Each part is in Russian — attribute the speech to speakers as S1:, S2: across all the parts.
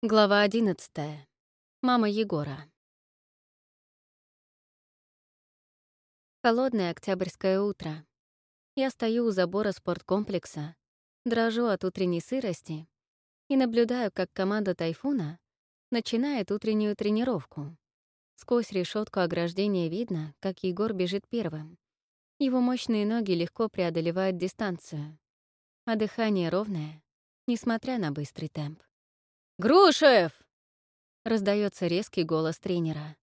S1: Глава одиннадцатая. Мама Егора. Холодное октябрьское утро. Я стою у забора спорткомплекса, дрожу от утренней сырости и наблюдаю, как команда «Тайфуна» начинает утреннюю тренировку. Сквозь решетку ограждения видно, как Егор бежит первым. Его мощные ноги легко преодолевают дистанцию, а дыхание ровное, несмотря на быстрый темп.
S2: «Грушев!»
S1: — раздается резкий голос тренера.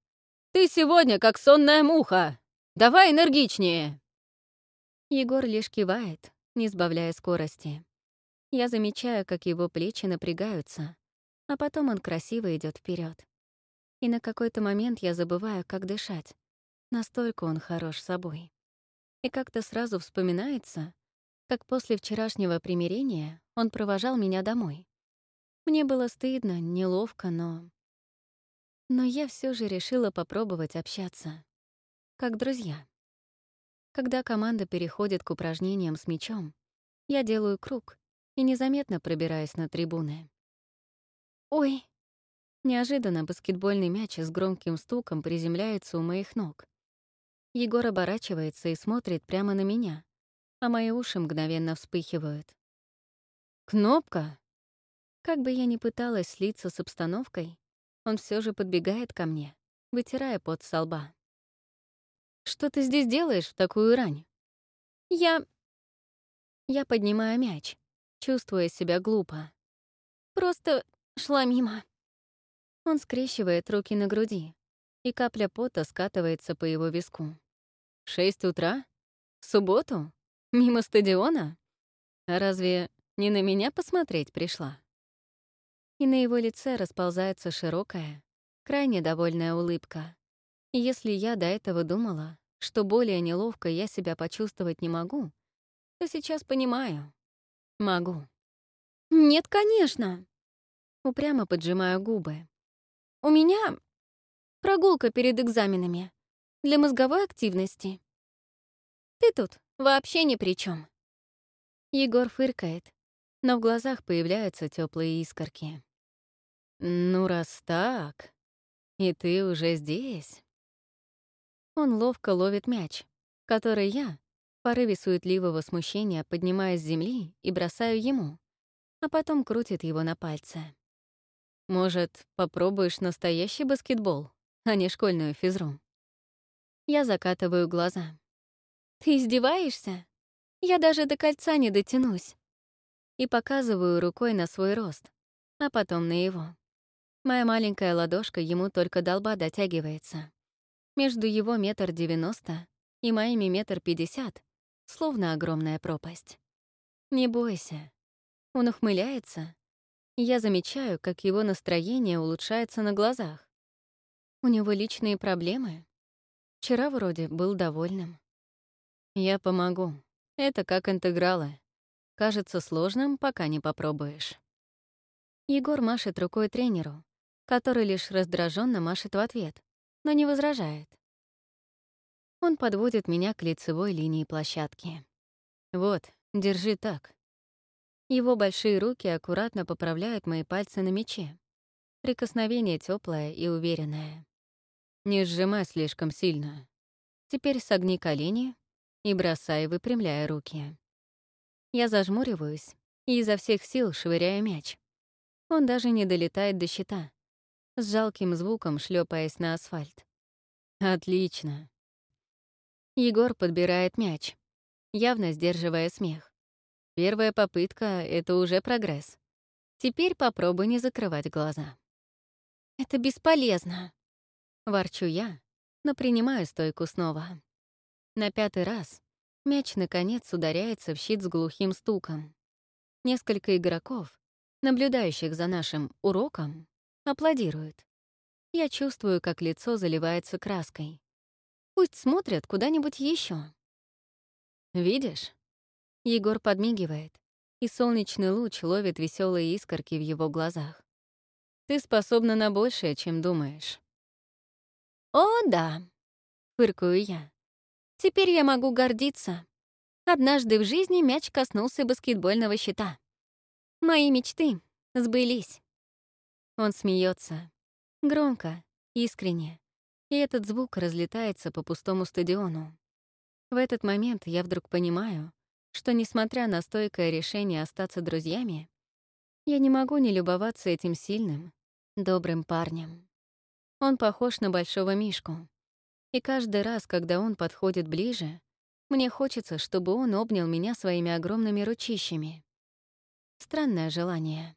S2: «Ты сегодня как сонная муха! Давай энергичнее!»
S1: Егор лишь кивает, не сбавляя скорости. Я замечаю, как его плечи напрягаются, а потом он красиво идет вперед. И на какой-то момент я забываю, как дышать. Настолько он хорош собой. И как-то сразу вспоминается, как после вчерашнего примирения он провожал меня домой. Мне было стыдно, неловко, но... Но я все же решила попробовать общаться. Как друзья. Когда команда переходит к упражнениям с мячом, я делаю круг и незаметно пробираюсь на трибуны. «Ой!» Неожиданно баскетбольный мяч с громким стуком приземляется у моих ног. Егор оборачивается и смотрит прямо на меня, а мои уши мгновенно вспыхивают.
S2: «Кнопка?»
S1: Как бы я ни пыталась слиться с обстановкой, он все же подбегает ко мне, вытирая пот со лба. «Что ты здесь делаешь в такую рань?» «Я...» Я поднимаю мяч, чувствуя себя глупо. «Просто шла мимо». Он скрещивает руки на груди, и капля пота скатывается по его виску.
S2: «В шесть утра? В субботу? Мимо стадиона? А разве не на меня посмотреть пришла?»
S1: И на его лице расползается широкая, крайне довольная улыбка. И если я до этого думала, что более неловко я себя почувствовать не могу, то сейчас понимаю. Могу. «Нет, конечно!» Упрямо поджимаю губы. «У меня прогулка перед экзаменами для мозговой активности. Ты тут вообще ни при чем. Егор фыркает, но в глазах появляются теплые искорки.
S2: «Ну, раз так, и ты уже здесь...»
S1: Он ловко ловит мяч, который я, в порыве суетливого смущения, поднимаю с земли и бросаю ему, а потом крутит его на пальце.
S2: «Может, попробуешь настоящий баскетбол, а не школьную физру?»
S1: Я закатываю глаза. «Ты издеваешься? Я даже до кольца не дотянусь и показываю рукой на свой рост, а потом на его. Моя маленькая ладошка ему только долба дотягивается. Между его метр девяносто и моими метр пятьдесят словно огромная пропасть. Не бойся. Он ухмыляется, я замечаю, как его настроение улучшается на глазах. У него личные проблемы. Вчера вроде был довольным.
S2: Я помогу. Это как интегралы. Кажется сложным, пока не попробуешь.
S1: Егор машет рукой тренеру, который лишь раздраженно машет в ответ, но не возражает. Он подводит меня к лицевой линии площадки.
S2: «Вот, держи так».
S1: Его большие руки аккуратно поправляют мои пальцы на мече. Прикосновение теплое и уверенное.
S2: Не сжимай слишком сильно.
S1: Теперь согни колени и бросай, выпрямляя руки. Я зажмуриваюсь и изо всех сил швыряю мяч. Он даже не долетает до щита, с жалким звуком шлепаясь на асфальт.
S2: «Отлично!»
S1: Егор подбирает мяч, явно сдерживая смех. Первая попытка — это уже прогресс. Теперь попробуй не закрывать глаза. «Это бесполезно!» — ворчу я, но принимаю стойку снова. На пятый раз Мяч, наконец, ударяется в щит с глухим стуком. Несколько игроков, наблюдающих за нашим уроком, аплодируют. Я чувствую, как лицо заливается краской. Пусть смотрят куда-нибудь еще.
S2: «Видишь?»
S1: Егор подмигивает, и солнечный луч ловит веселые искорки в его глазах.
S2: «Ты способна на большее, чем думаешь».
S1: «О, да!» — фыркаю я. Теперь я могу гордиться. Однажды в жизни мяч коснулся баскетбольного щита. Мои мечты сбылись. Он смеется. Громко, искренне. И этот звук разлетается по пустому стадиону. В этот момент я вдруг понимаю, что, несмотря на стойкое решение остаться друзьями, я не могу не любоваться этим сильным, добрым парнем. Он похож на большого мишку. И каждый раз, когда он подходит ближе, мне хочется, чтобы он обнял меня своими огромными ручищами. Странное желание.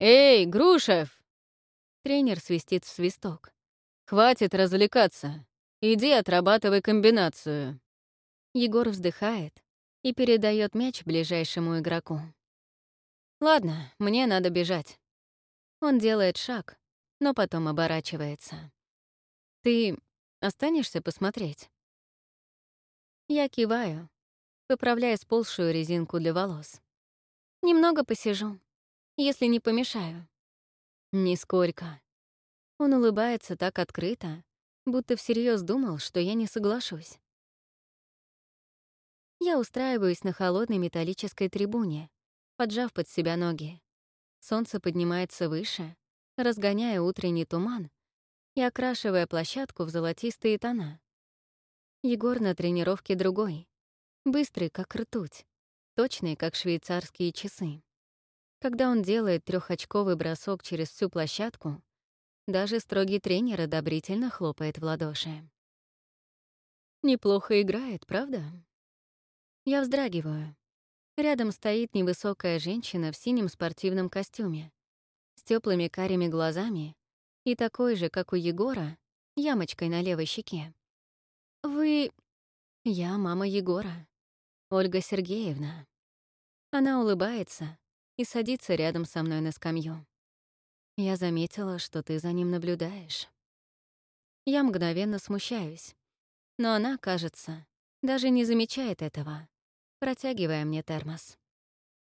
S2: «Эй, Грушев!»
S1: Тренер свистит в свисток.
S2: «Хватит развлекаться. Иди отрабатывай комбинацию».
S1: Егор вздыхает и передает мяч ближайшему игроку. «Ладно, мне надо бежать». Он делает шаг, но потом оборачивается. «Ты останешься посмотреть?» Я киваю, поправляя сползшую резинку для волос. «Немного посижу, если не помешаю». «Нисколько». Он улыбается так открыто, будто всерьез думал, что я не соглашусь. Я устраиваюсь на холодной металлической трибуне, поджав под себя ноги. Солнце поднимается выше, разгоняя утренний туман и окрашивая площадку в золотистые тона. Егор на тренировке другой, быстрый, как ртуть, точный, как швейцарские часы. Когда он делает трехочковый бросок через всю площадку, даже строгий тренер одобрительно хлопает в ладоши. Неплохо играет, правда? Я вздрагиваю. Рядом стоит невысокая женщина в синем спортивном костюме, с теплыми карими глазами и такой же, как у Егора, ямочкой на левой щеке. «Вы...» «Я мама Егора, Ольга Сергеевна». Она улыбается и садится рядом со мной на скамью. Я заметила, что ты за ним наблюдаешь. Я мгновенно смущаюсь, но она, кажется, даже не замечает этого протягивая мне термос.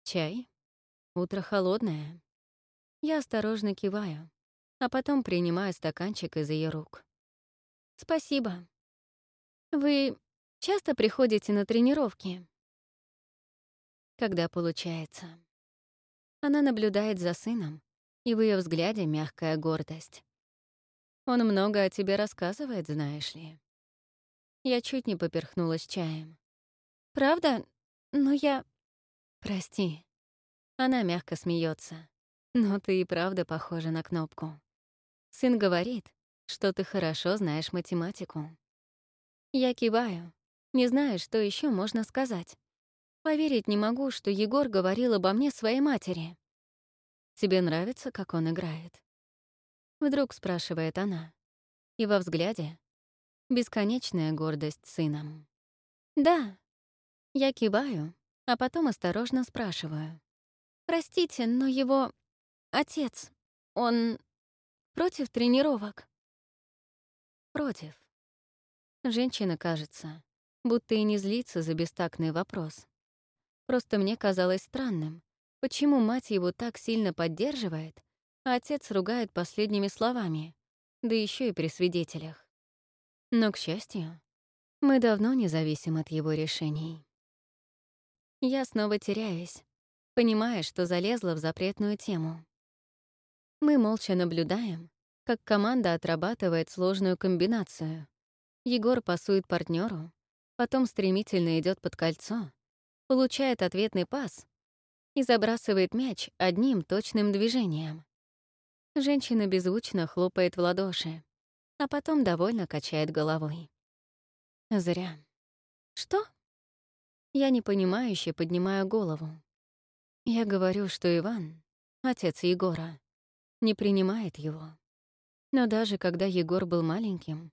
S1: «Чай? Утро холодное». Я осторожно киваю, а потом принимаю стаканчик из ее рук. «Спасибо. Вы часто приходите на тренировки?» «Когда получается». Она наблюдает за сыном, и в ее взгляде мягкая гордость. Он много о тебе рассказывает, знаешь ли. Я чуть не поперхнулась чаем. «Правда? Но я... Прости. Она мягко смеется. Но ты и правда похожа на кнопку. Сын говорит, что ты хорошо знаешь математику. Я киваю, не знаю, что еще можно сказать. Поверить не могу, что Егор говорил обо мне своей матери. Тебе нравится, как он играет? Вдруг спрашивает она. И во взгляде бесконечная гордость сыном. Да, я киваю, а потом осторожно спрашиваю. «Простите, но его отец, он против тренировок?» «Против». Женщина, кажется, будто и не злится за бестактный вопрос. Просто мне казалось странным, почему мать его так сильно поддерживает, а отец ругает последними словами, да еще и при свидетелях. Но, к счастью, мы давно не зависим от его решений. Я снова теряюсь, понимая, что залезла в запретную тему. Мы молча наблюдаем, как команда отрабатывает сложную комбинацию. Егор пасует партнеру, потом стремительно идет под кольцо, получает ответный пас и забрасывает мяч одним точным движением. Женщина беззвучно хлопает в ладоши, а потом довольно качает головой. Зря. «Что?» Я непонимающе поднимаю голову. Я говорю, что Иван, отец Егора, не принимает его. Но даже когда Егор был маленьким,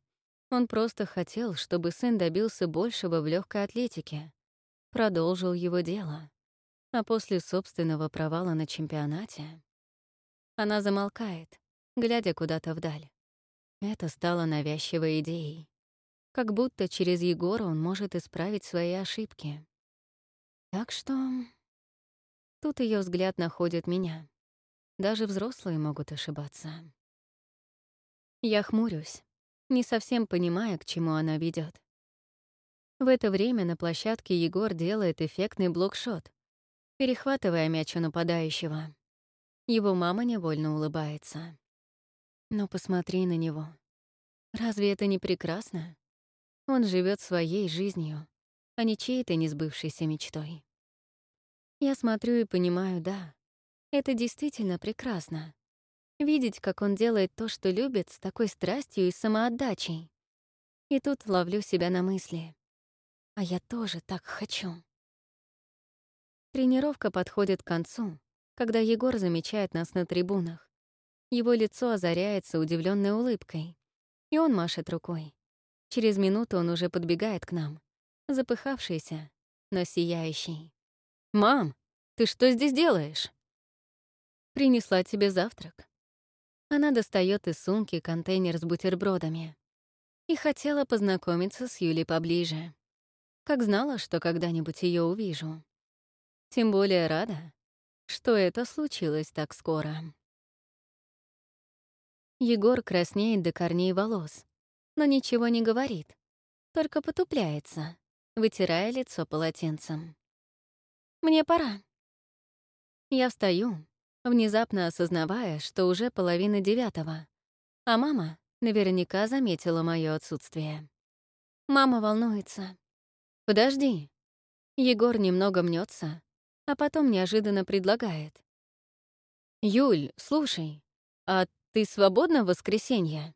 S1: он просто хотел, чтобы сын добился большего в легкой атлетике, продолжил его дело. А после собственного провала на чемпионате... Она замолкает, глядя куда-то вдаль. Это стало навязчивой идеей. Как будто через Егора он может исправить свои ошибки. Так что... Тут ее взгляд находит меня. Даже взрослые могут ошибаться. Я хмурюсь, не совсем понимая, к чему она ведет. В это время на площадке Егор делает эффектный блокшот, перехватывая мяч у нападающего. Его мама невольно улыбается. Но посмотри на него. Разве это не прекрасно? Он живет своей жизнью, а не чьей-то несбывшейся мечтой. Я смотрю и понимаю, да, это действительно прекрасно. Видеть, как он делает то, что любит, с такой страстью и самоотдачей. И тут ловлю себя на мысли. А я тоже так хочу. Тренировка подходит к концу, когда Егор замечает нас на трибунах. Его лицо озаряется удивленной улыбкой, и он машет рукой. Через минуту он уже подбегает к нам, запыхавшийся, но сияющий. «Мам, ты что здесь делаешь?» «Принесла тебе завтрак». Она достает из сумки контейнер с бутербродами и хотела познакомиться с Юлей поближе. Как знала, что когда-нибудь ее увижу. Тем более рада, что это случилось так скоро. Егор краснеет до корней волос, но ничего не говорит, только потупляется, вытирая лицо полотенцем. «Мне пора». Я встаю, внезапно осознавая, что уже половина девятого, а мама наверняка заметила мое отсутствие. Мама волнуется. «Подожди». Егор немного мнется, а потом неожиданно предлагает. «Юль, слушай, а ты свободна в воскресенье?»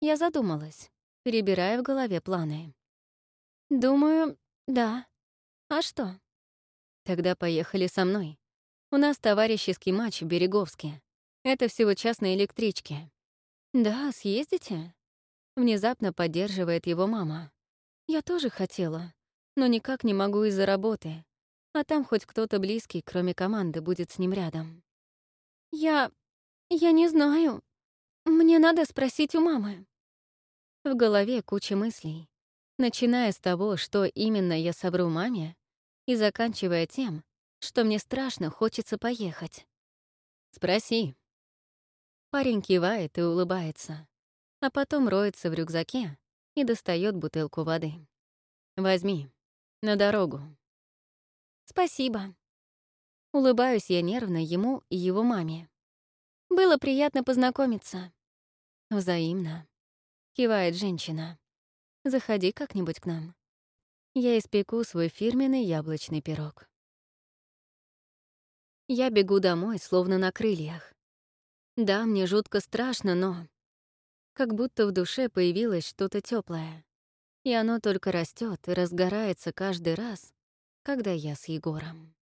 S1: Я задумалась, перебирая в голове планы. «Думаю, да. А что?» «Тогда поехали со мной. У нас товарищеский матч в Береговске. Это всего час на электричке». «Да, съездите?» Внезапно поддерживает его мама. «Я тоже хотела, но никак не могу из-за работы а там хоть кто-то близкий, кроме команды, будет с ним рядом. «Я... я не знаю. Мне надо спросить у мамы». В голове куча мыслей, начиная с того, что именно я собру маме, и заканчивая тем, что мне страшно хочется поехать. «Спроси». Парень кивает и улыбается, а потом роется в рюкзаке и достает бутылку воды. «Возьми. На дорогу». «Спасибо». Улыбаюсь я нервно ему и его маме. «Было приятно познакомиться». «Взаимно», — кивает женщина. «Заходи как-нибудь к нам. Я испеку свой фирменный яблочный пирог». Я бегу домой, словно на крыльях. Да, мне жутко страшно, но... Как будто в душе появилось что-то теплое, И оно только растет и разгорается каждый раз, когда я с Егором.